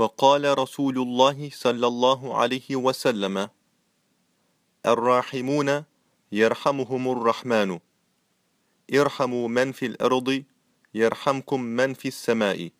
وقال رسول الله صلى الله عليه وسلم الراحمون يرحمهم الرحمن. ارحموا من في الأرض يرحمكم من في السماء.